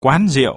quán rượu.